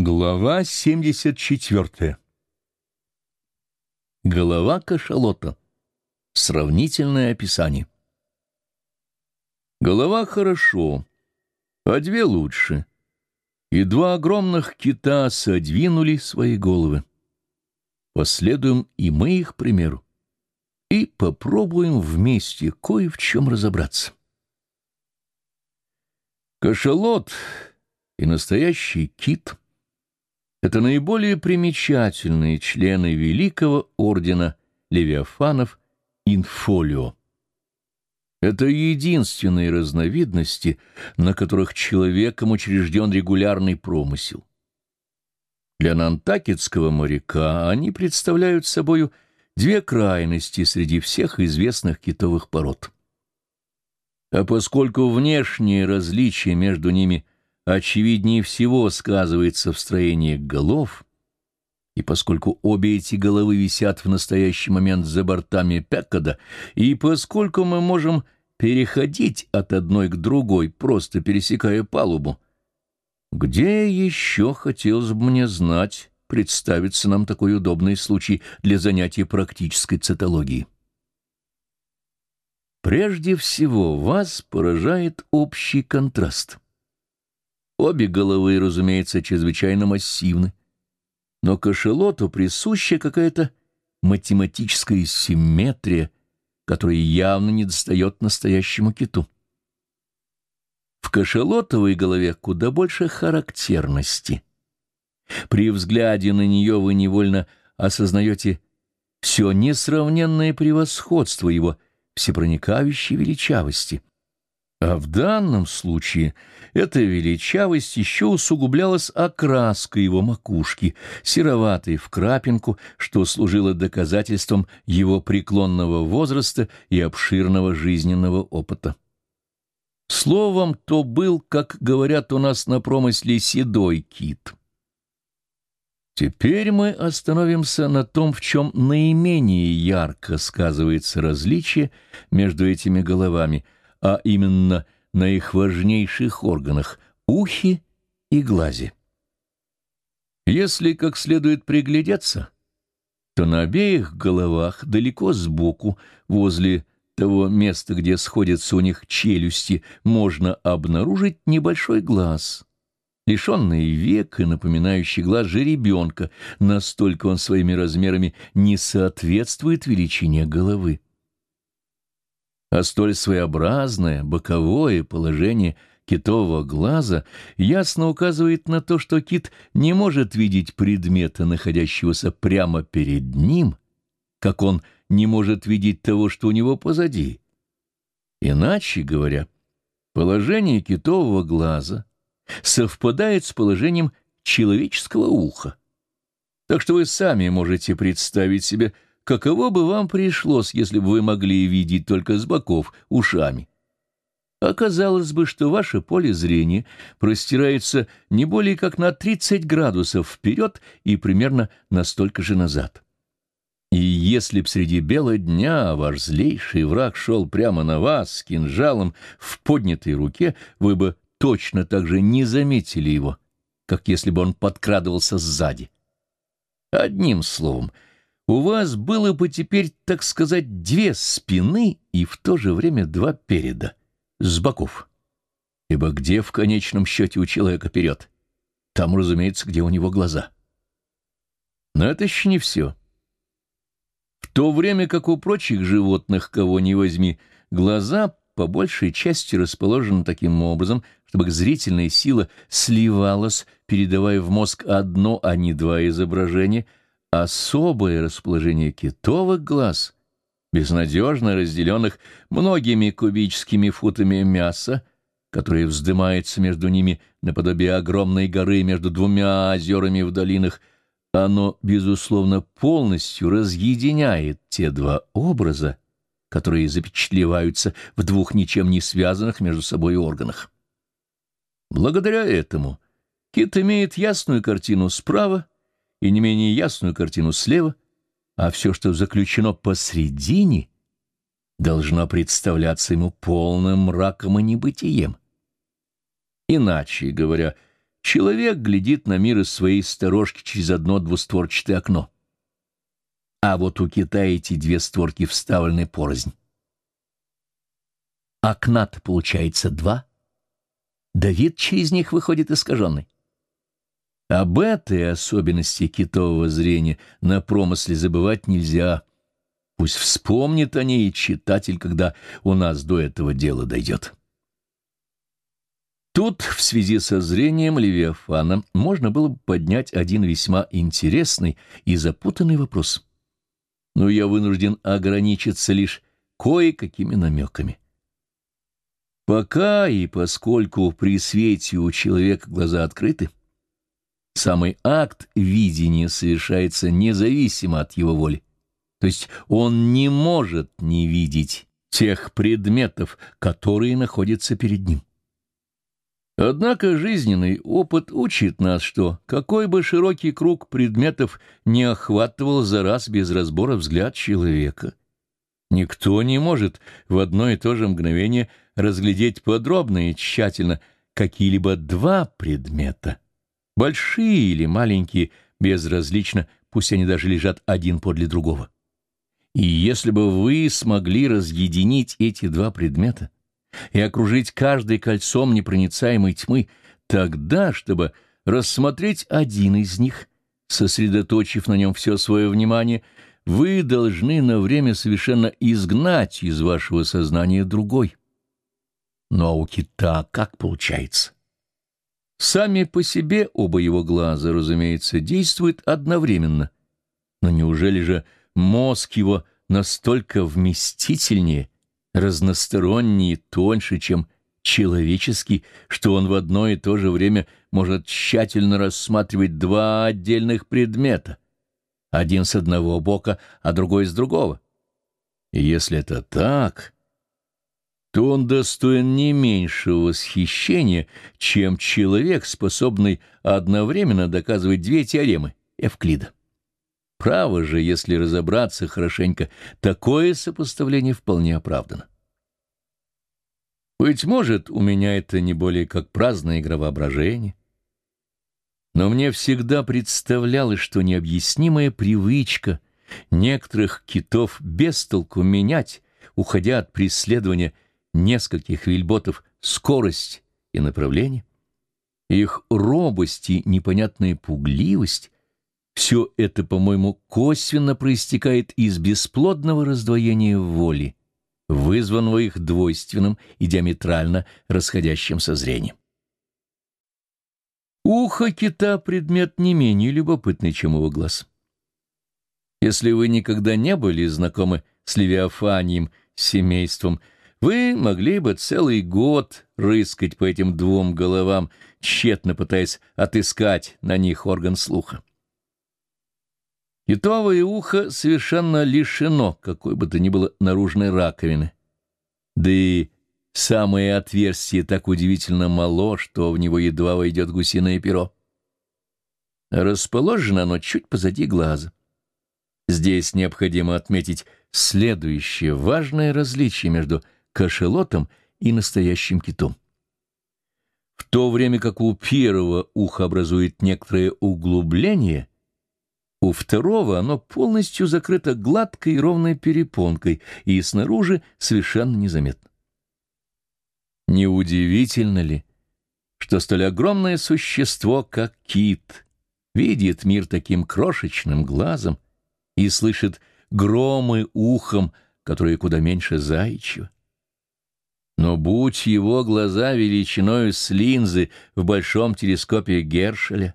Глава 74. Голова кашалота. Сравнительное описание. Голова хорошо, а две лучше. И два огромных кита содвинули свои головы. Последуем и мы их примеру. И попробуем вместе кое в чем разобраться. Кашалот и настоящий кит — это наиболее примечательные члены Великого Ордена Левиафанов Инфолио. Это единственные разновидности, на которых человеком учрежден регулярный промысел. Для нантакетского моряка они представляют собою две крайности среди всех известных китовых пород. А поскольку внешние различия между ними – очевиднее всего сказывается в строении голов, и поскольку обе эти головы висят в настоящий момент за бортами Пеккада, и поскольку мы можем переходить от одной к другой, просто пересекая палубу, где еще, хотелось бы мне знать, представится нам такой удобный случай для занятия практической цитологией? Прежде всего вас поражает общий контраст — Обе головы, разумеется, чрезвычайно массивны, но кашелоту присуща какая-то математическая симметрия, которая явно не достает настоящему киту. В кашелотовой голове куда больше характерности. При взгляде на нее вы невольно осознаете все несравненное превосходство его всепроникающей величавости — а в данном случае эта величавость еще усугублялась окраской его макушки, сероватой в крапинку, что служило доказательством его преклонного возраста и обширного жизненного опыта. Словом, то был, как говорят у нас на промысле, седой кит. Теперь мы остановимся на том, в чем наименее ярко сказывается различие между этими головами — а именно на их важнейших органах — ухе и глазе. Если как следует приглядеться, то на обеих головах, далеко сбоку, возле того места, где сходятся у них челюсти, можно обнаружить небольшой глаз, лишенный век и напоминающий глаз жеребенка, настолько он своими размерами не соответствует величине головы а столь своеобразное боковое положение китового глаза ясно указывает на то, что кит не может видеть предмета, находящегося прямо перед ним, как он не может видеть того, что у него позади. Иначе говоря, положение китового глаза совпадает с положением человеческого уха. Так что вы сами можете представить себе, каково бы вам пришлось, если бы вы могли видеть только с боков, ушами? Оказалось бы, что ваше поле зрения простирается не более как на 30 градусов вперед и примерно на столько же назад. И если б среди бела дня ваш злейший враг шел прямо на вас с кинжалом в поднятой руке, вы бы точно так же не заметили его, как если бы он подкрадывался сзади. Одним словом — у вас было бы теперь, так сказать, две спины и в то же время два переда, с боков. Ибо где в конечном счете у человека вперед? Там, разумеется, где у него глаза. Но это еще не все. В то время как у прочих животных, кого ни возьми, глаза по большей части расположены таким образом, чтобы зрительная сила сливалась, передавая в мозг одно, а не два изображения — особое расположение китовых глаз, безнадежно разделенных многими кубическими футами мяса, которое вздымается между ними наподобие огромной горы между двумя озерами в долинах, оно, безусловно, полностью разъединяет те два образа, которые запечатлеваются в двух ничем не связанных между собой органах. Благодаря этому кит имеет ясную картину справа и не менее ясную картину слева, а все, что заключено посредине, должно представляться ему полным мраком и небытием. Иначе говоря, Человек глядит на мир из своей сторожки через одно двустворчатое окно. А вот у кита эти две створки вставлены порознь. Окна-то получается два, да вид через них выходит искаженный. Об этой особенности китового зрения на промысле забывать нельзя. Пусть вспомнит о ней читатель, когда у нас до этого дела дойдет. Тут, в связи со зрением Левиафана, можно было бы поднять один весьма интересный и запутанный вопрос. Но я вынужден ограничиться лишь кое-какими намеками. Пока и поскольку при свете у человека глаза открыты, самый акт видения совершается независимо от его воли. То есть он не может не видеть тех предметов, которые находятся перед ним. Однако жизненный опыт учит нас, что какой бы широкий круг предметов не охватывал за раз без разбора взгляд человека, никто не может в одно и то же мгновение разглядеть подробно и тщательно какие-либо два предмета, большие или маленькие, безразлично, пусть они даже лежат один подле другого. И если бы вы смогли разъединить эти два предмета, и окружить каждый кольцом непроницаемой тьмы, тогда, чтобы рассмотреть один из них, сосредоточив на нем все свое внимание, вы должны на время совершенно изгнать из вашего сознания другой. Но у кита как получается? Сами по себе оба его глаза, разумеется, действуют одновременно. Но неужели же мозг его настолько вместительнее, разносторонний и тоньше, чем человеческий, что он в одно и то же время может тщательно рассматривать два отдельных предмета, один с одного бока, а другой с другого. И если это так, то он достоин не меньшего восхищения, чем человек, способный одновременно доказывать две теоремы Эвклида. Право же, если разобраться хорошенько, такое сопоставление вполне оправдано. Быть может, у меня это не более как праздная игра воображения, но мне всегда представлялось, что необъяснимая привычка некоторых китов без толку менять, уходя от преследования нескольких вельботов, скорость и направление, их робость и непонятная пугливость все это, по-моему, косвенно проистекает из бесплодного раздвоения воли, вызванного их двойственным и диаметрально расходящимся зрением. Ухо кита — предмет не менее любопытный, чем его глаз. Если вы никогда не были знакомы с Левиафанием семейством, вы могли бы целый год рыскать по этим двум головам, тщетно пытаясь отыскать на них орган слуха. Китовое ухо совершенно лишено какой бы то ни было наружной раковины. Да и самое отверстие так удивительно мало, что в него едва войдет гусиное перо. Расположено оно чуть позади глаза. Здесь необходимо отметить следующее важное различие между кашелотом и настоящим китом. В то время как у первого уха образует некоторое углубление — у второго оно полностью закрыто гладкой и ровной перепонкой и снаружи совершенно незаметно. Неудивительно ли, что столь огромное существо, как кит, видит мир таким крошечным глазом и слышит громы ухом, которые куда меньше заячьего? Но будь его глаза величиной с линзы в большом телескопе Гершеля,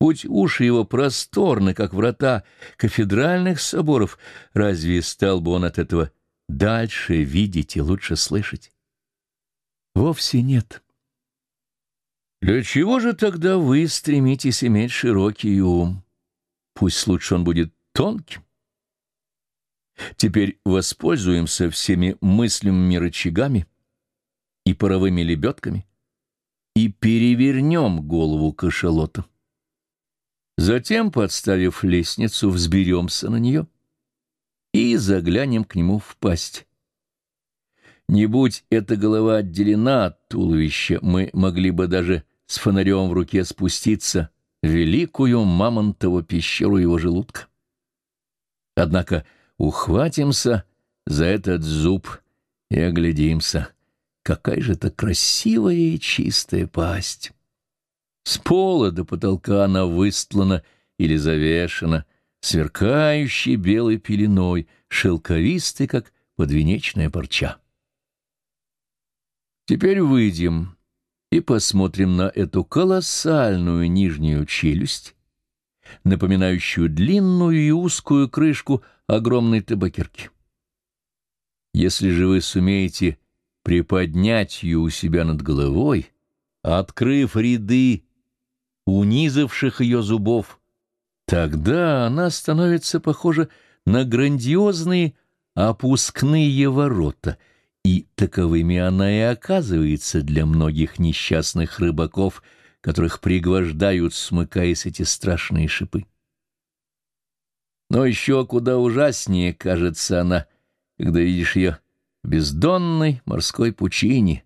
Будь уши его просторны, как врата кафедральных соборов, разве стал бы он от этого дальше видеть и лучше слышать? Вовсе нет. Для чего же тогда вы стремитесь иметь широкий ум? Пусть лучше он будет тонким. Теперь воспользуемся всеми мыслимыми рычагами и паровыми лебедками и перевернем голову кашалота. Затем, подставив лестницу, взберемся на нее и заглянем к нему в пасть. Не будь эта голова отделена от туловища, мы могли бы даже с фонарем в руке спуститься в великую мамонтову пещеру его желудка. Однако ухватимся за этот зуб и оглядимся. Какая же это красивая и чистая пасть! С пола до потолка она выстлана или завешена, сверкающей белой пеленой, шелковистой, как подвенечная парча. Теперь выйдем и посмотрим на эту колоссальную нижнюю челюсть, напоминающую длинную и узкую крышку огромной табакерки. Если же вы сумеете приподнять ее у себя над головой, открыв ряды унизавших ее зубов, тогда она становится похожа на грандиозные опускные ворота, и таковыми она и оказывается для многих несчастных рыбаков, которых пригвождают, смыкаясь эти страшные шипы. Но еще куда ужаснее кажется она, когда видишь ее в бездонной морской пучине,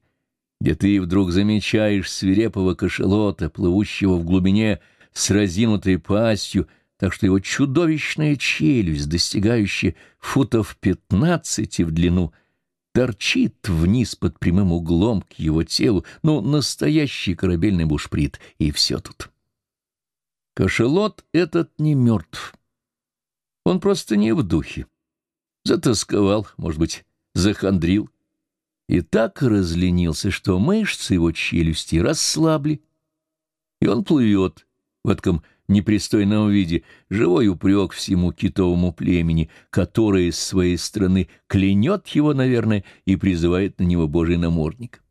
где ты вдруг замечаешь свирепого кошелота, плывущего в глубине с разинутой пастью, так что его чудовищная челюсть, достигающая футов пятнадцати в длину, торчит вниз под прямым углом к его телу, ну, настоящий корабельный бушприт, и все тут. Кошелот этот не мертв. Он просто не в духе. Затасковал, может быть, захандрил. И так разленился, что мышцы его челюсти расслабли, и он плывет в этом непристойном виде, живой упрек всему китовому племени, которое с своей стороны клянет его, наверное, и призывает на него Божий намордник.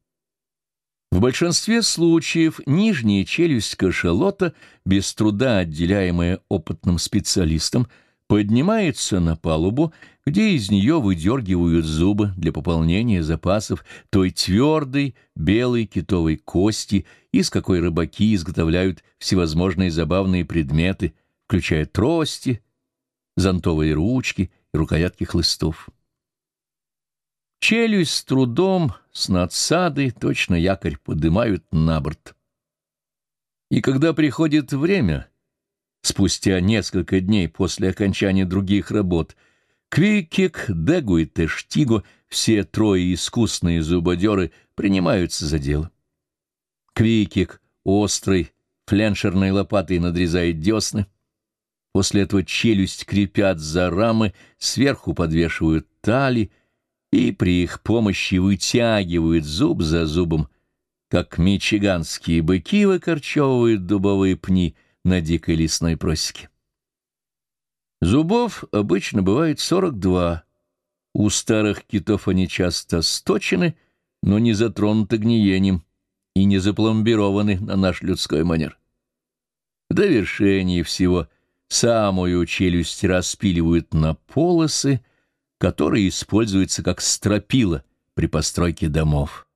В большинстве случаев нижняя челюсть кашалота, без труда отделяемая опытным специалистом, поднимается на палубу, где из нее выдергивают зубы для пополнения запасов той твердой белой китовой кости, из какой рыбаки изготовляют всевозможные забавные предметы, включая трости, зонтовые ручки и рукоятки хлыстов. Челюсть с трудом, с надсадой, точно якорь подымают на борт. И когда приходит время — спустя несколько дней после окончания других работ, Квикик, Дегу и Тештиго, все трое искусные зубодеры, принимаются за дело. Квикик острой, фленшерной лопатой надрезает десны. После этого челюсть крепят за рамы, сверху подвешивают тали и при их помощи вытягивают зуб за зубом, как мичиганские быки выкорчевывают дубовые пни — на дикой лесной просеке. Зубов обычно бывает 42. У старых китов они часто сточены, но не затронуты гниением и не запломбированы на наш людской манер. В довершении всего самую челюсть распиливают на полосы, которые используются как стропила при постройке домов.